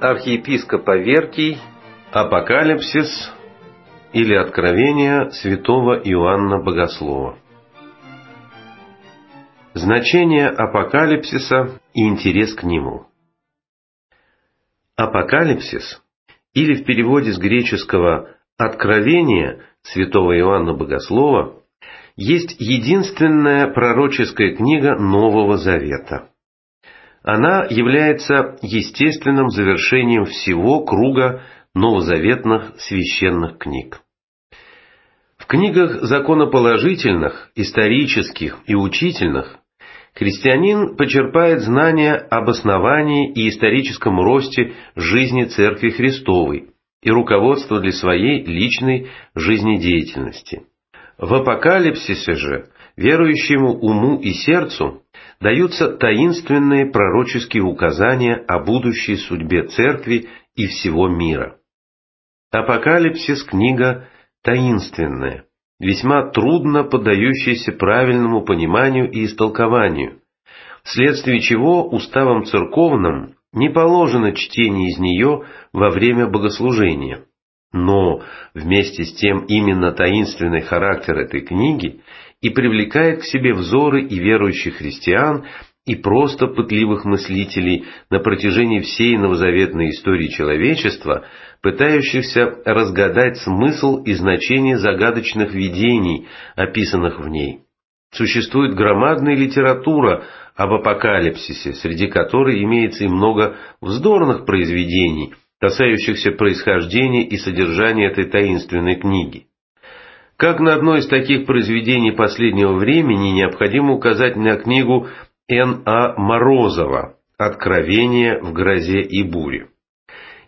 Архиепископ Аверкий. Апокалипсис или Откровение святого Иоанна Богослова. Значение апокалипсиса и интерес к нему. Апокалипсис, или в переводе с греческого «откровение» святого Иоанна Богослова, есть единственная пророческая книга Нового Завета. Она является естественным завершением всего круга новозаветных священных книг. В книгах законоположительных, исторических и учительных христианин почерпает знания об основании и историческом росте жизни Церкви Христовой и руководство для своей личной жизнедеятельности. В апокалипсисе же верующему уму и сердцу даются таинственные пророческие указания о будущей судьбе Церкви и всего мира. Апокалипсис – книга таинственная, весьма трудно поддающаяся правильному пониманию и истолкованию, вследствие чего уставом церковным не положено чтение из нее во время богослужения. Но вместе с тем именно таинственный характер этой книги и привлекает к себе взоры и верующих христиан, и просто пытливых мыслителей на протяжении всей новозаветной истории человечества, пытающихся разгадать смысл и значение загадочных видений, описанных в ней. Существует громадная литература об апокалипсисе, среди которой имеется и много вздорных произведений, касающихся происхождения и содержания этой таинственной книги. Как на одно из таких произведений последнего времени необходимо указать на книгу Н. А. Морозова «Откровение в грозе и буре».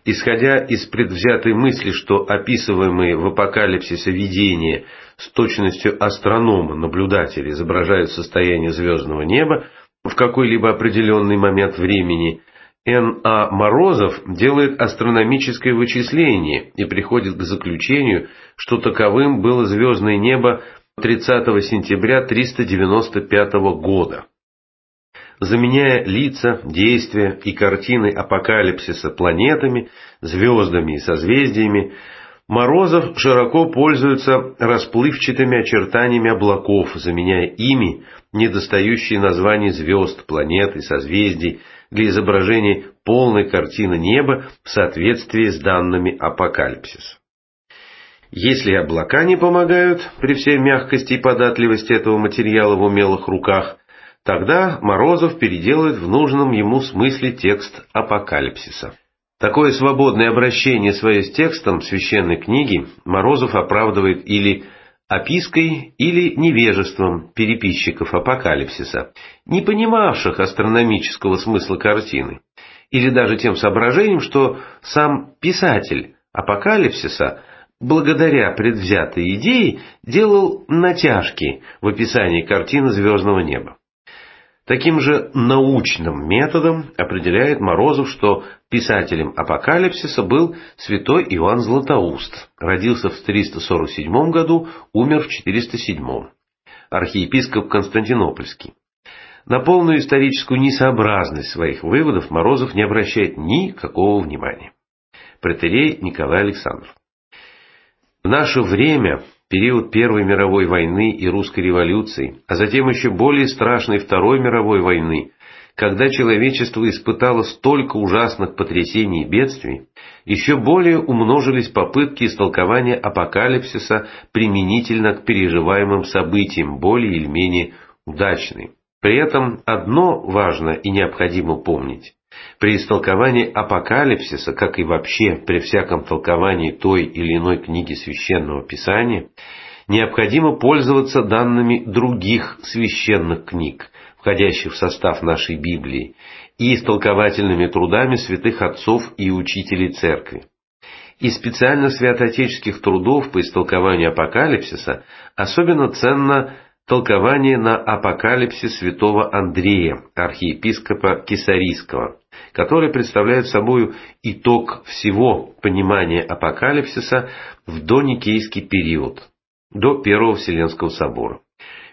Исходя из предвзятой мысли, что описываемые в апокалипсисе видения с точностью астронома-наблюдателя изображают состояние звездного неба в какой-либо определенный момент времени – Н. А. Морозов делает астрономическое вычисление и приходит к заключению, что таковым было звездное небо 30 сентября 395 года. Заменяя лица, действия и картины апокалипсиса планетами, звездами и созвездиями, Морозов широко пользуется расплывчатыми очертаниями облаков, заменяя ими недостающие названия звезд, планет и созвездий, для изображения полной картины неба в соответствии с данными апокалипсиса. Если облака не помогают при всей мягкости и податливости этого материала в умелых руках, тогда Морозов переделает в нужном ему смысле текст апокалипсиса. Такое свободное обращение свое с текстом священной книги Морозов оправдывает или опиской или невежеством переписчиков апокалипсиса, не понимавших астрономического смысла картины, или даже тем соображением, что сам писатель апокалипсиса, благодаря предвзятой идее, делал натяжки в описании картины звездного неба. Таким же научным методом определяет Морозов, что писателем апокалипсиса был святой Иоанн Златоуст. Родился в 347 году, умер в 407. Архиепископ Константинопольский. На полную историческую несообразность своих выводов Морозов не обращает никакого внимания. Протерей Николай Александров. В наше время период Первой мировой войны и русской революции, а затем еще более страшной Второй мировой войны, когда человечество испытало столько ужасных потрясений и бедствий, еще более умножились попытки истолкования апокалипсиса применительно к переживаемым событиям, более или менее удачные. При этом одно важно и необходимо помнить. При истолковании апокалипсиса, как и вообще при всяком толковании той или иной книги священного писания, необходимо пользоваться данными других священных книг, входящих в состав нашей Библии, и истолковательными трудами святых отцов и учителей церкви. Из специально святоотеческих трудов по истолкованию апокалипсиса особенно ценно толкование на апокалипсис святого Андрея, архиепископа Кесарийского, который представляет собой итог всего понимания апокалипсиса в доникейский период, до Первого Вселенского собора.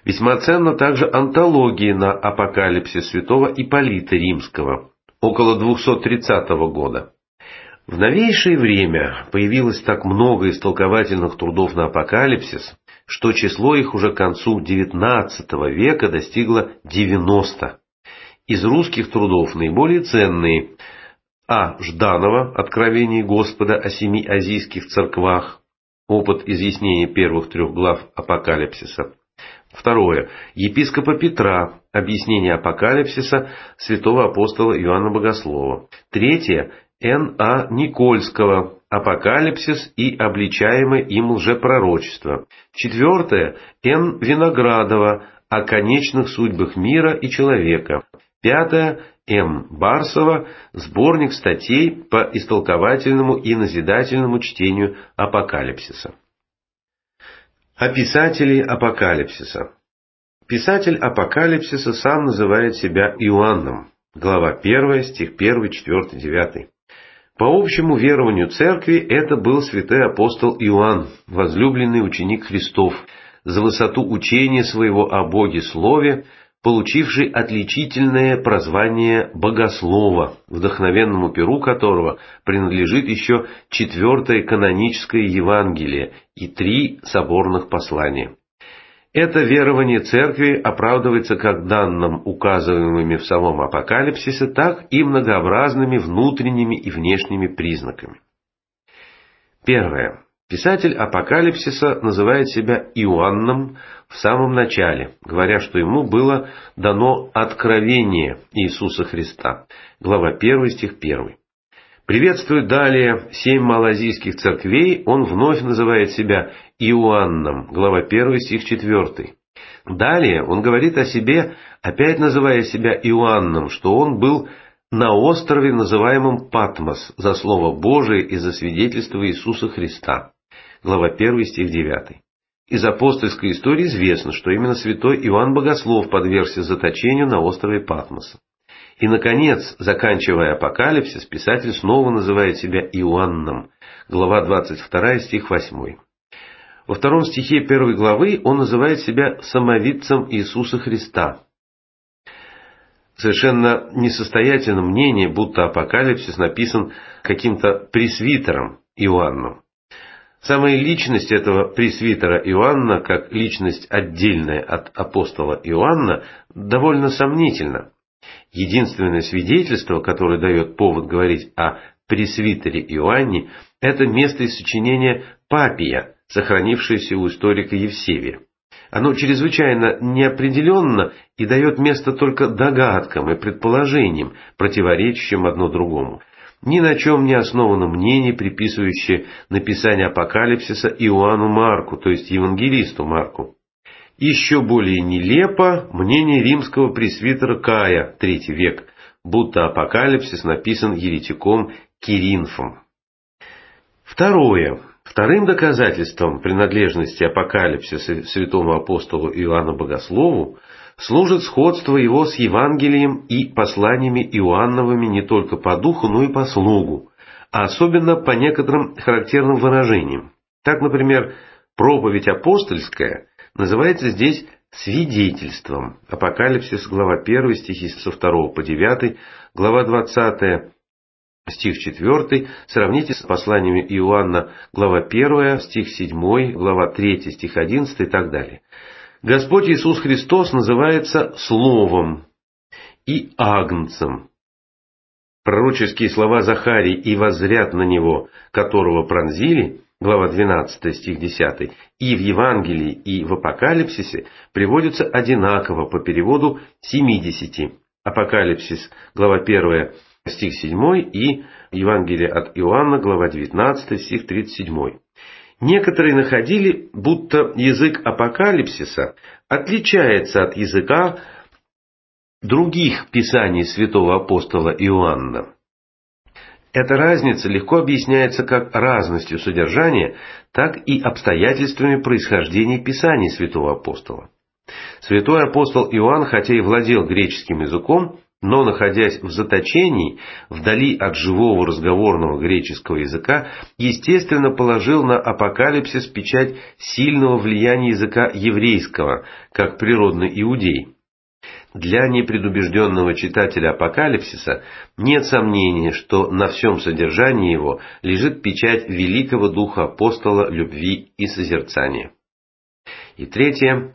Весьма ценна также антология на апокалипсис святого Ипполита Римского, около 230 года. В новейшее время появилось так много истолковательных трудов на апокалипсис, что число их уже к концу XIX века достигло 90. Из русских трудов наиболее ценные А. Жданова «Откровение Господа о семи азийских церквах», опыт изъяснения первых трех глав Апокалипсиса, Второе. Епископа Петра. Объяснение апокалипсиса святого апостола Иоанна Богослова. Третье. Н. А. Никольского. Апокалипсис и обличаемое им лжепророчество. Четвертое. Н. Виноградова. О конечных судьбах мира и человека. Пятое. М. Барсова. Сборник статей по истолковательному и назидательному чтению апокалипсиса. О писателе апокалипсиса. Писатель апокалипсиса сам называет себя Иоанном. Глава 1, стих 1, 4, 9. По общему верованию церкви это был святой апостол Иоанн, возлюбленный ученик Христов, за высоту учения своего о Боге Слове, получивший отличительное прозвание богослова, вдохновенному перу которого принадлежит еще четвертое каноническое Евангелие и три соборных послания. Это верование церкви оправдывается как данным, указываемыми в самом апокалипсисе, так и многообразными внутренними и внешними признаками. Первое. Писатель Апокалипсиса называет себя Иоанном в самом начале, говоря, что ему было дано откровение Иисуса Христа. Глава 1, стих 1. Приветствует далее семь малазийских церквей, он вновь называет себя Иоанном. Глава 1, стих 4. Далее он говорит о себе, опять называя себя Иоанном, что он был на острове, называемом Патмос, за Слово Божие и за свидетельство Иисуса Христа глава 1 стих 9. Из апостольской истории известно, что именно святой Иоанн Богослов подвергся заточению на острове Патмоса. И, наконец, заканчивая апокалипсис, писатель снова называет себя Иоанном, глава 22 стих 8. Во втором стихе первой главы он называет себя самовидцем Иисуса Христа. Совершенно несостоятельно мнение, будто апокалипсис написан каким-то пресвитером Иоанном. Самая личность этого пресвитера Иоанна, как личность отдельная от апостола Иоанна, довольно сомнительна. Единственное свидетельство, которое дает повод говорить о пресвитере Иоанне, это место из сочинения Папия, сохранившееся у историка Евсевия. Оно чрезвычайно неопределенно и дает место только догадкам и предположениям, противоречащим одно другому ни на чем не основано мнение, приписывающее написание апокалипсиса Иоанну Марку, то есть евангелисту Марку. Еще более нелепо мнение римского пресвитера Кая, третий век, будто апокалипсис написан еретиком Киринфом. Второе. Вторым доказательством принадлежности апокалипсиса святому апостолу Иоанну Богослову служит сходство его с Евангелием и посланиями Иоанновыми не только по духу, но и по слогу, а особенно по некоторым характерным выражениям. Так, например, проповедь апостольская называется здесь свидетельством. Апокалипсис, глава 1, стихи со 2 по 9, глава 20, стих 4, сравните с посланиями Иоанна, глава 1, стих 7, глава 3, стих 11 и так далее. Господь Иисус Христос называется Словом и Агнцем. Пророческие слова Захарии «и возрят на него, которого пронзили» глава 12, стих 10, и в Евангелии, и в Апокалипсисе приводятся одинаково по переводу 70. Апокалипсис, глава 1, стих 7, и Евангелие от Иоанна, глава 19, стих 37. Некоторые находили, будто язык апокалипсиса отличается от языка других писаний святого апостола Иоанна. Эта разница легко объясняется как разностью содержания, так и обстоятельствами происхождения писаний святого апостола. Святой апостол Иоанн, хотя и владел греческим языком, но, находясь в заточении, вдали от живого разговорного греческого языка, естественно положил на апокалипсис печать сильного влияния языка еврейского, как природный иудей. Для непредубежденного читателя апокалипсиса нет сомнения, что на всем содержании его лежит печать великого духа апостола любви и созерцания. И третье.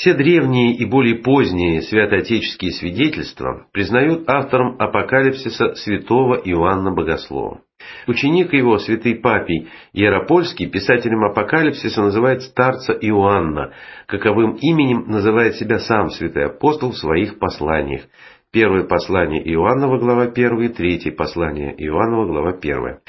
Все древние и более поздние святоотеческие свидетельства признают автором апокалипсиса святого Иоанна Богослова. Ученик его, святый Папий Яропольский, писателем апокалипсиса называет старца Иоанна, каковым именем называет себя сам святой апостол в своих посланиях. Первое послание Иоаннова, глава 1, третье послание Иоаннова, глава 1.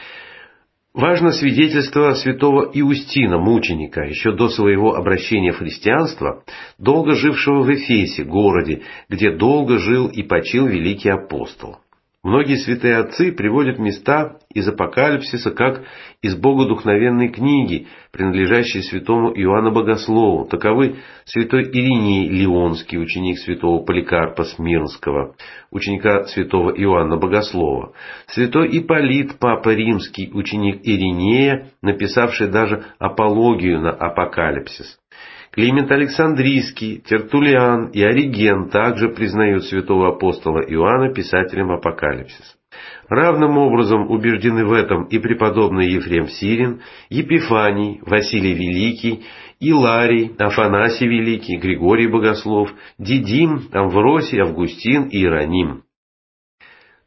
Важно свидетельство святого Иустина, мученика, еще до своего обращения в христианство, долго жившего в Эфесе, городе, где долго жил и почил великий апостол. Многие святые отцы приводят места из Апокалипсиса как из богодухновенной книги, принадлежащей святому Иоанну Богослову. Таковы святой Ириней Леонский, ученик святого Поликарпа Смирнского, ученика святого Иоанна Богослова, святой Ипполит, папа римский, ученик Иринея, написавший даже апологию на Апокалипсис. Климент Александрийский, Тертулиан и Ориген также признают святого апостола Иоанна писателем Апокалипсиса. Равным образом убеждены в этом и преподобный Ефрем Сирин, Епифаний, Василий Великий, Иларий, Афанасий Великий, Григорий Богослов, Дидим, Амвросий, Августин и Иероним.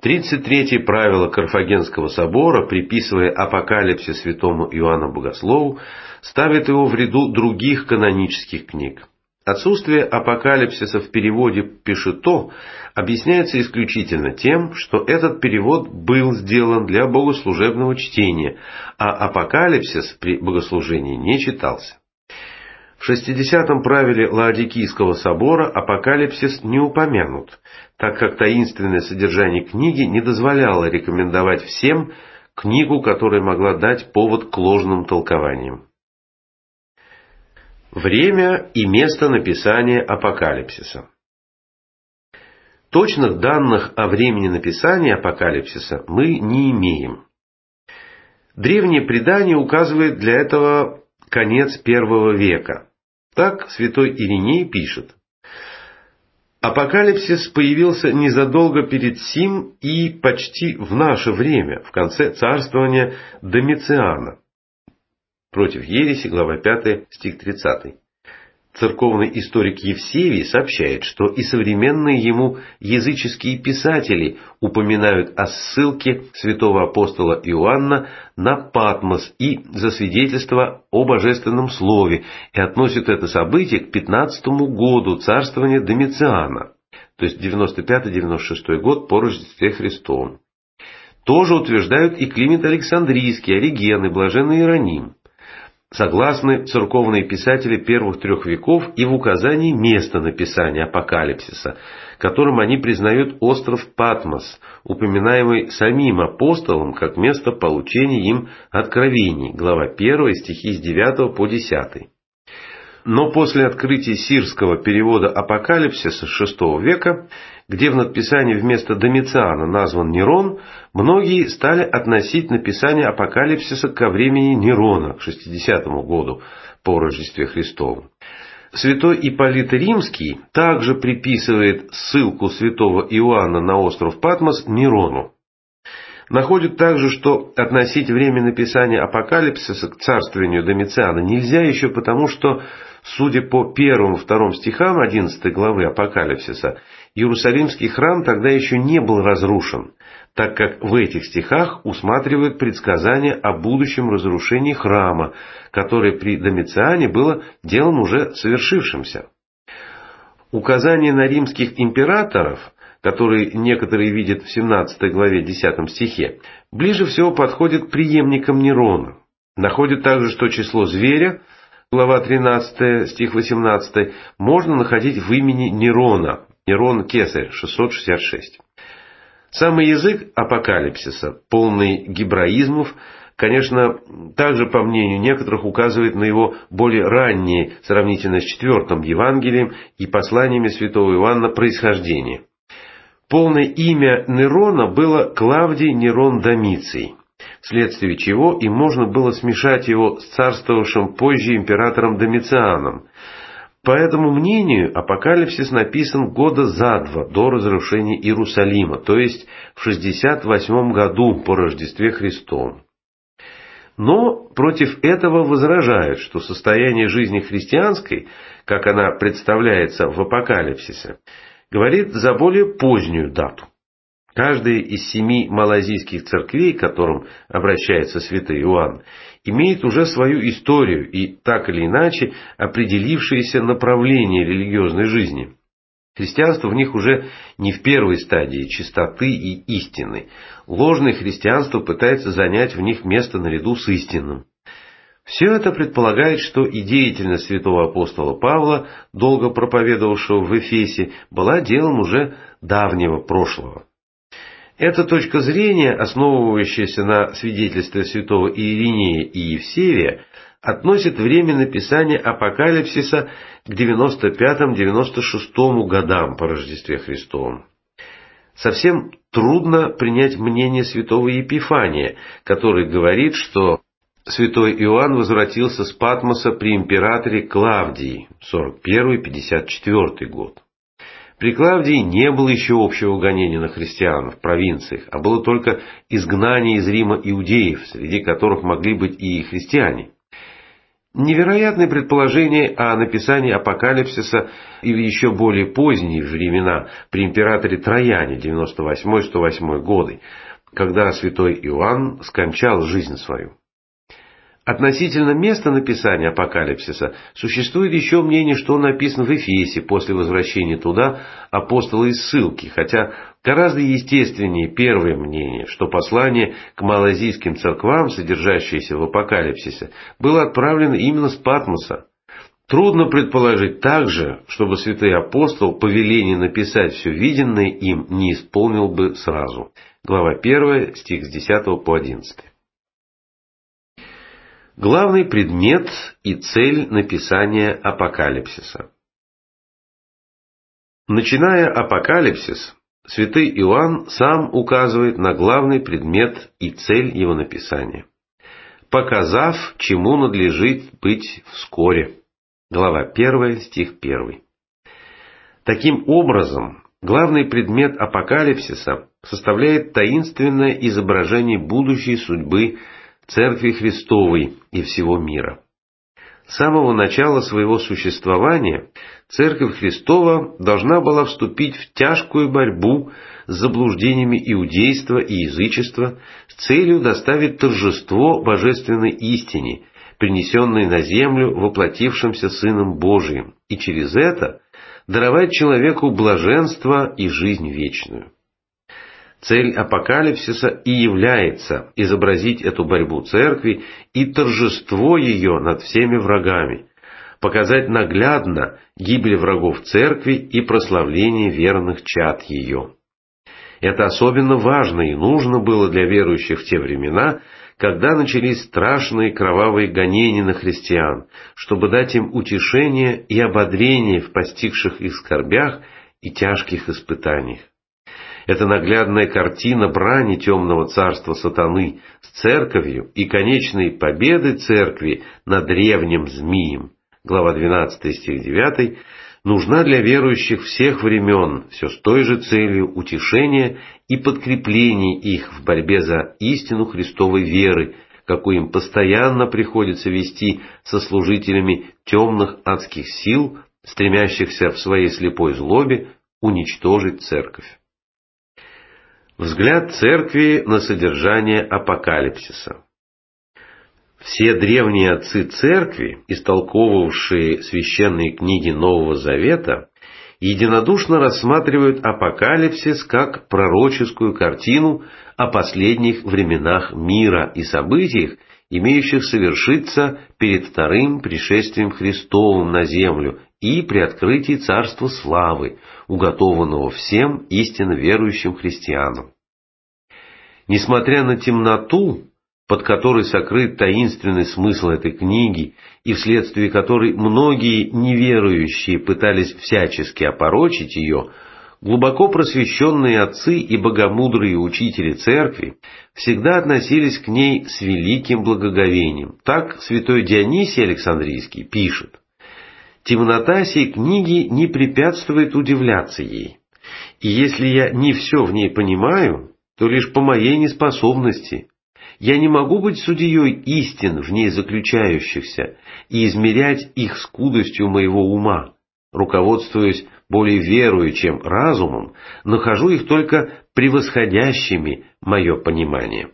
33 правило Карфагенского собора, приписывая апокалипсис святому Иоанну Богослову, ставит его в ряду других канонических книг. Отсутствие апокалипсиса в переводе Пишито объясняется исключительно тем, что этот перевод был сделан для богослужебного чтения, а апокалипсис при богослужении не читался. В 60-м правиле Лаодикийского собора апокалипсис не упомянут, так как таинственное содержание книги не дозволяло рекомендовать всем книгу, которая могла дать повод к ложным толкованиям. Время и место написания апокалипсиса Точных данных о времени написания апокалипсиса мы не имеем. Древнее предание указывает для этого конец первого века. Так святой Ириней пишет. Апокалипсис появился незадолго перед Сим и почти в наше время, в конце царствования Домициана. Против ереси, глава 5, стих 30. Церковный историк Евсевий сообщает, что и современные ему языческие писатели упоминают о ссылке святого апостола Иоанна на Патмос и засвидетельство о божественном слове и относят это событие к 15 году царствования Домициана, то есть 95-96 год по Рождестве Христовом. Тоже утверждают и Климент Александрийский, Ориген и Блаженный Иероним согласны церковные писатели первых трех веков и в указании места написания апокалипсиса, которым они признают остров Патмос, упоминаемый самим апостолом как место получения им откровений, глава 1 стихи с 9 по 10. Но после открытия сирского перевода апокалипсиса VI века, где в надписании вместо Домициана назван Нерон, многие стали относить написание апокалипсиса ко времени Нерона, к 60 году по Рождестве Христову. Святой Ипполит Римский также приписывает ссылку святого Иоанна на остров Патмос Нерону. Находит также, что относить время написания апокалипсиса к царствованию Домициана нельзя еще потому, что Судя по первым-вторым стихам 11 главы Апокалипсиса, Иерусалимский храм тогда еще не был разрушен, так как в этих стихах усматривают предсказание о будущем разрушении храма, которое при Домициане было делом уже совершившимся. Указание на римских императоров, которые некоторые видят в 17 главе 10 стихе, ближе всего подходит к преемникам Нерона. Находят также, что число зверя – глава 13, стих 18, можно находить в имени Нерона, Нерон Кесарь, 666. Самый язык апокалипсиса, полный гибраизмов, конечно, также, по мнению некоторых, указывает на его более раннее, сравнительно с четвертым Евангелием и посланиями святого Иоанна, происхождение. Полное имя Нерона было Клавдий Нерон Домиций, вследствие чего и можно было смешать его с царствовавшим позже императором Домицианом. По этому мнению, Апокалипсис написан года за два до разрушения Иерусалима, то есть в 68 году по Рождестве Христовом. Но против этого возражают, что состояние жизни христианской, как она представляется в Апокалипсисе, говорит за более позднюю дату. Каждая из семи малазийских церквей, к которым обращается святой Иоанн, имеет уже свою историю и так или иначе определившееся направление религиозной жизни. Христианство в них уже не в первой стадии чистоты и истины. Ложное христианство пытается занять в них место наряду с истинным. Все это предполагает, что и деятельность святого апостола Павла, долго проповедовавшего в Эфесе, была делом уже давнего прошлого. Эта точка зрения, основывающаяся на свидетельстве святого Иеринея и Евсевия, относит время написания Апокалипсиса к 95-96 годам по Рождестве Христовом. Совсем трудно принять мнение святого Епифания, который говорит, что святой Иоанн возвратился с Патмоса при императоре Клавдии, 41-54 год. При Клавдии не было еще общего гонения на христиан в провинциях, а было только изгнание из Рима иудеев, среди которых могли быть и христиане. Невероятное предположение о написании апокалипсиса или еще более поздние времена при императоре Трояне 98-108 годы, когда святой Иоанн скончал жизнь свою. Относительно места написания апокалипсиса существует еще мнение, что он написан в Эфесе после возвращения туда апостола из ссылки, хотя гораздо естественнее первое мнение, что послание к малазийским церквам, содержащееся в апокалипсисе, было отправлено именно с Патмоса. Трудно предположить также, чтобы святой апостол повеление написать все виденное им не исполнил бы сразу. Глава 1, стих с 10 по 11. Главный предмет и цель написания апокалипсиса. Начиная апокалипсис, святый Иоанн сам указывает на главный предмет и цель его написания, показав, чему надлежит быть вскоре. Глава 1, стих 1. Таким образом, главный предмет апокалипсиса составляет таинственное изображение будущей судьбы Церкви Христовой и всего мира. С самого начала своего существования Церковь Христова должна была вступить в тяжкую борьбу с заблуждениями иудейства и язычества с целью доставить торжество божественной истине, принесенной на землю воплотившимся Сыном Божиим, и через это даровать человеку блаженство и жизнь вечную. Цель апокалипсиса и является изобразить эту борьбу церкви и торжество ее над всеми врагами, показать наглядно гибель врагов церкви и прославление верных чад ее. Это особенно важно и нужно было для верующих в те времена, когда начались страшные кровавые гонения на христиан, чтобы дать им утешение и ободрение в постигших их скорбях и тяжких испытаниях. Это наглядная картина брани темного царства сатаны с церковью и конечной победы церкви над древним змеем. Глава 12 стих 9 нужна для верующих всех времен все с той же целью утешения и подкрепления их в борьбе за истину Христовой веры, какую им постоянно приходится вести со служителями темных адских сил, стремящихся в своей слепой злобе уничтожить церковь. Взгляд церкви на содержание апокалипсиса. Все древние отцы церкви, истолковывавшие священные книги Нового Завета, единодушно рассматривают апокалипсис как пророческую картину о последних временах мира и событиях, имеющих совершиться перед вторым пришествием Христовым на землю и при открытии Царства Славы, уготованного всем истинно верующим христианам. Несмотря на темноту, под которой сокрыт таинственный смысл этой книги, и вследствие которой многие неверующие пытались всячески опорочить ее, Глубоко просвещенные отцы и богомудрые учители церкви всегда относились к ней с великим благоговением. Так святой Дионисий Александрийский пишет. Темнота сей книги не препятствует удивляться ей. И если я не все в ней понимаю, то лишь по моей неспособности. Я не могу быть судьей истин в ней заключающихся и измерять их скудостью моего ума. Руководствуясь более верою, чем разумом, нахожу их только превосходящими мое понимание.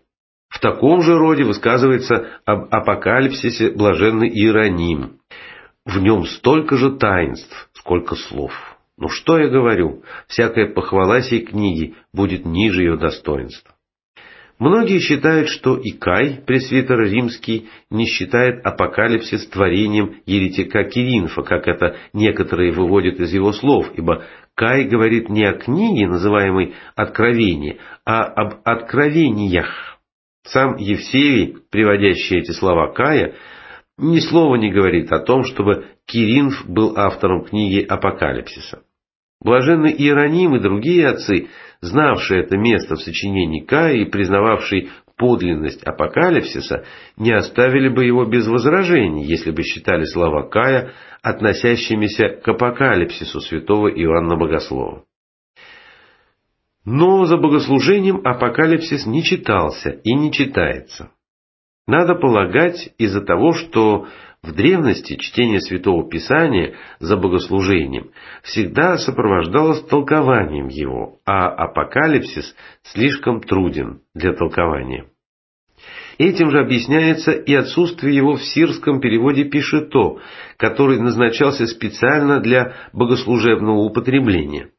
В таком же роде высказывается об апокалипсисе блаженный Иероним. В нем столько же таинств, сколько слов. Ну что я говорю, всякая похвала сей книги будет ниже ее достоинства. Многие считают, что и Кай, пресвитер римский, не считает апокалипсис творением еретика Киринфа, как это некоторые выводят из его слов, ибо Кай говорит не о книге, называемой «Откровение», а об откровениях. Сам Евсевий, приводящий эти слова Кая, ни слова не говорит о том, чтобы Киринф был автором книги Апокалипсиса. Блаженный Иероним и другие отцы, знавшие это место в сочинении Кая и признававшие подлинность апокалипсиса, не оставили бы его без возражений, если бы считали слова Кая относящимися к апокалипсису святого Иоанна Богослова. Но за богослужением апокалипсис не читался и не читается. Надо полагать из-за того, что в древности чтение Святого Писания за богослужением всегда сопровождалось толкованием его, а апокалипсис слишком труден для толкования. Этим же объясняется и отсутствие его в сирском переводе «пишето», который назначался специально для богослужебного употребления.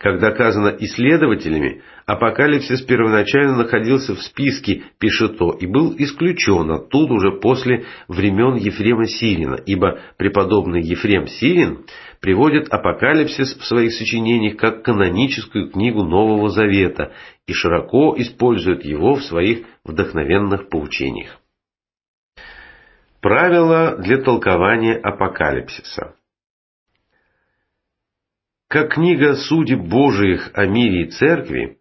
Как доказано исследователями, апокалипсис первоначально находился в списке Пишето и был исключен оттуда уже после времен Ефрема Сирина, ибо преподобный Ефрем Сирин приводит апокалипсис в своих сочинениях как каноническую книгу Нового Завета и широко использует его в своих вдохновенных поучениях. Правила для толкования апокалипсиса как книга судеб Божиих о мире и церкви,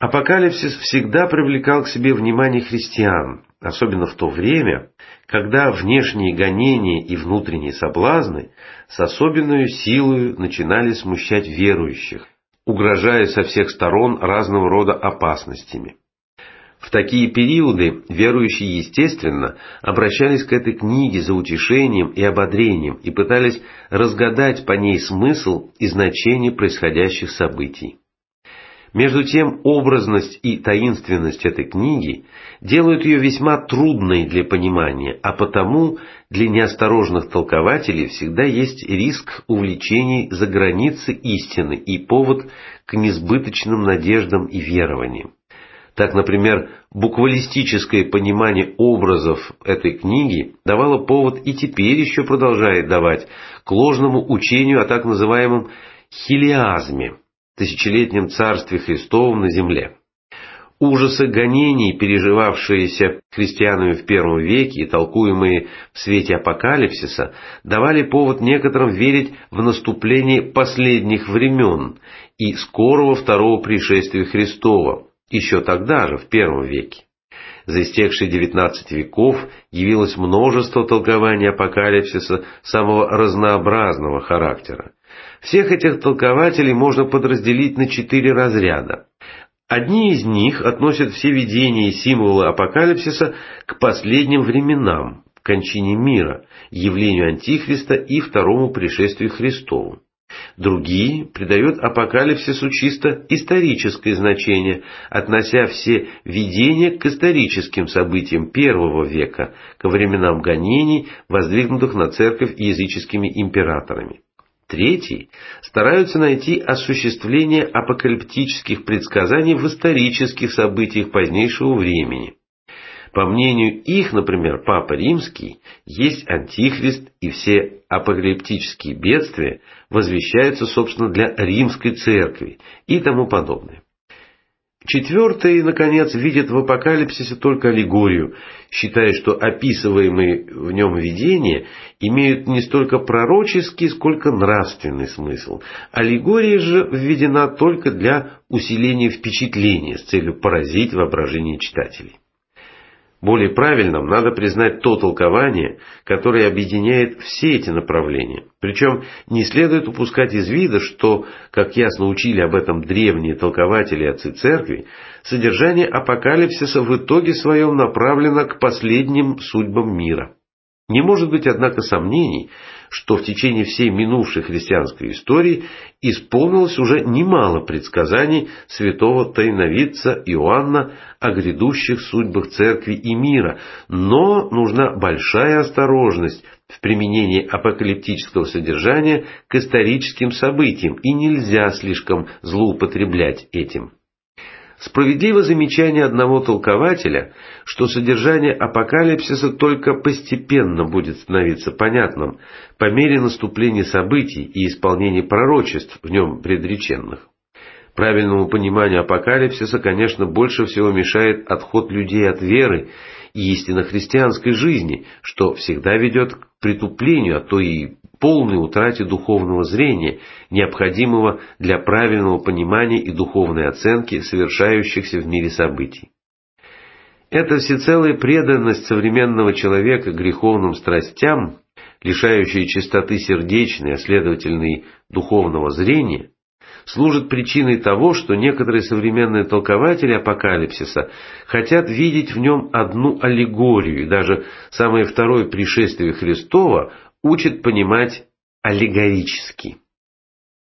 Апокалипсис всегда привлекал к себе внимание христиан, особенно в то время, когда внешние гонения и внутренние соблазны с особенной силой начинали смущать верующих, угрожая со всех сторон разного рода опасностями. В такие периоды верующие, естественно, обращались к этой книге за утешением и ободрением и пытались разгадать по ней смысл и значение происходящих событий. Между тем, образность и таинственность этой книги делают ее весьма трудной для понимания, а потому для неосторожных толкователей всегда есть риск увлечений за границы истины и повод к несбыточным надеждам и верованиям. Так, например, буквалистическое понимание образов этой книги давало повод и теперь еще продолжает давать к ложному учению о так называемом хилиазме, тысячелетнем царстве Христовом на земле. Ужасы гонений, переживавшиеся христианами в первом веке и толкуемые в свете апокалипсиса, давали повод некоторым верить в наступление последних времен и скорого второго пришествия Христова, еще тогда же, в первом веке. За истекшие девятнадцать веков явилось множество толкований апокалипсиса самого разнообразного характера. Всех этих толкователей можно подразделить на четыре разряда. Одни из них относят все видения и символы апокалипсиса к последним временам, кончине мира, явлению Антихриста и второму пришествию Христову. Другие придают апокалипсису чисто историческое значение, относя все видения к историческим событиям первого века, к временам гонений, воздвигнутых на церковь языческими императорами. Третьи стараются найти осуществление апокалиптических предсказаний в исторических событиях позднейшего времени. По мнению их, например, Папа Римский, есть Антихрист и все апокалиптические бедствия возвещаются, собственно, для римской церкви и тому подобное. Четвертый, наконец, видит в апокалипсисе только аллегорию, считая, что описываемые в нем видения имеют не столько пророческий, сколько нравственный смысл. Аллегория же введена только для усиления впечатления с целью поразить воображение читателей. Более правильным надо признать то толкование, которое объединяет все эти направления. Причем не следует упускать из вида, что, как ясно учили об этом древние толкователи отцы церкви, содержание апокалипсиса в итоге своем направлено к последним судьбам мира. Не может быть, однако, сомнений, что в течение всей минувшей христианской истории исполнилось уже немало предсказаний святого тайновидца Иоанна о грядущих судьбах церкви и мира, но нужна большая осторожность в применении апокалиптического содержания к историческим событиям, и нельзя слишком злоупотреблять этим. Справедливо замечание одного толкователя, что содержание апокалипсиса только постепенно будет становиться понятным по мере наступления событий и исполнения пророчеств в нем предреченных. Правильному пониманию апокалипсиса, конечно, больше всего мешает отход людей от веры и истинно христианской жизни, что всегда ведет к притуплению, а то и полной утрате духовного зрения, необходимого для правильного понимания и духовной оценки совершающихся в мире событий. Эта всецелая преданность современного человека греховным страстям, лишающая чистоты сердечной, а следовательно духовного зрения, служит причиной того, что некоторые современные толкователи апокалипсиса хотят видеть в нем одну аллегорию, и даже самое второе пришествие Христова учит понимать аллегорически.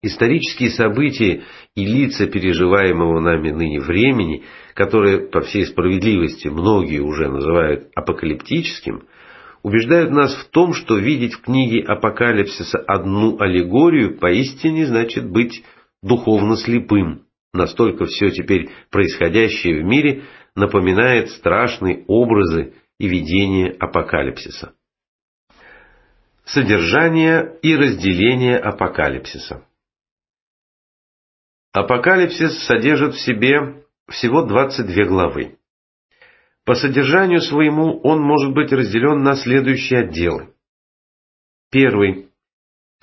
Исторические события и лица переживаемого нами ныне времени, которые по всей справедливости многие уже называют апокалиптическим, убеждают нас в том, что видеть в книге Апокалипсиса одну аллегорию поистине значит быть духовно слепым. Настолько все теперь происходящее в мире напоминает страшные образы и видения апокалипсиса. Содержание и разделение апокалипсиса Апокалипсис содержит в себе всего 22 главы. По содержанию своему он может быть разделен на следующие отделы. Первый.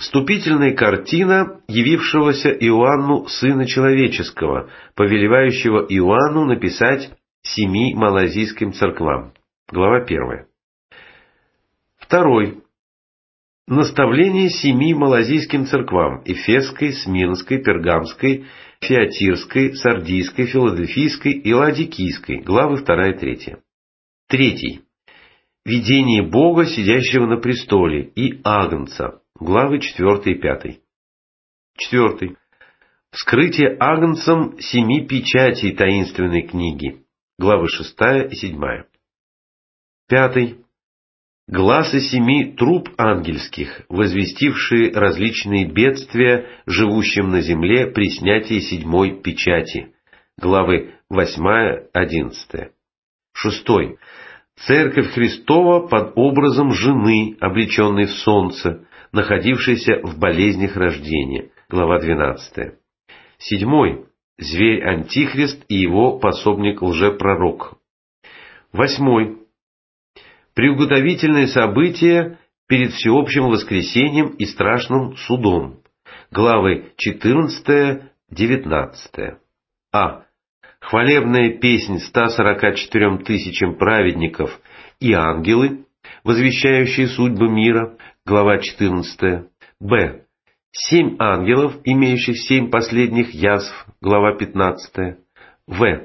Вступительная картина явившегося Иоанну Сына Человеческого, повелевающего Иоанну написать семи малазийским церквам. Глава 1. Второй. Наставление семи малазийским церквам – Эфесской, Смирнской, Пергамской, Фиатирской, Сардийской, Филадельфийской и Ладикийской. Главы 2 и 3. Третий. Видение Бога, сидящего на престоле, и Агнца главы 4 и 5. Четвертый. Вскрытие агнцем семи печатей таинственной книги, главы 6 и 7. Пятый. Глазы семи труб ангельских, возвестившие различные бедствия живущим на земле при снятии седьмой печати, главы 8-11. Шестой. Церковь Христова под образом жены, облеченной в солнце, находившийся в болезнях рождения. Глава 12. Седьмой. Зверь Антихрист и его пособник лжепророк. Восьмой. Приуготовительные события перед всеобщим воскресением и страшным судом. Главы 14-19. А. Хвалебная песнь 144 тысячам праведников и ангелы, возвещающие судьбы мира глава 14. Б. Семь ангелов, имеющих семь последних язв, глава 15. В.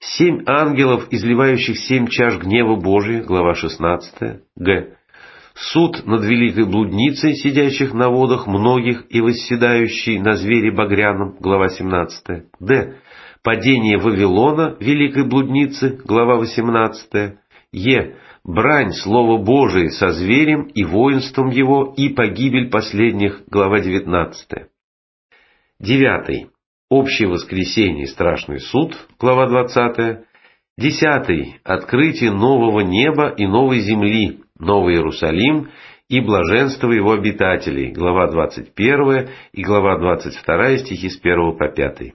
Семь ангелов, изливающих семь чаш гнева Божия, глава 16. Г. Суд над великой блудницей, сидящих на водах многих и восседающей на звере багряном, глава 17. Д. Падение Вавилона, великой блудницы, глава 18. Е брань Слова Божие со зверем и воинством его и погибель последних, глава 19. Девятый. Общее воскресение и страшный суд, глава 20. Десятый. Открытие нового неба и новой земли, Новый Иерусалим и блаженство его обитателей, глава 21 и глава 22 стихи с 1 по 5.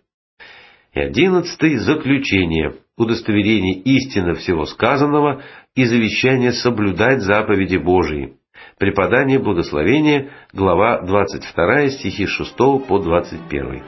И одиннадцатый – заключение, удостоверение истины всего сказанного и завещание соблюдать заповеди Божии. Преподание благословения, глава 22, стихи 6 по 21.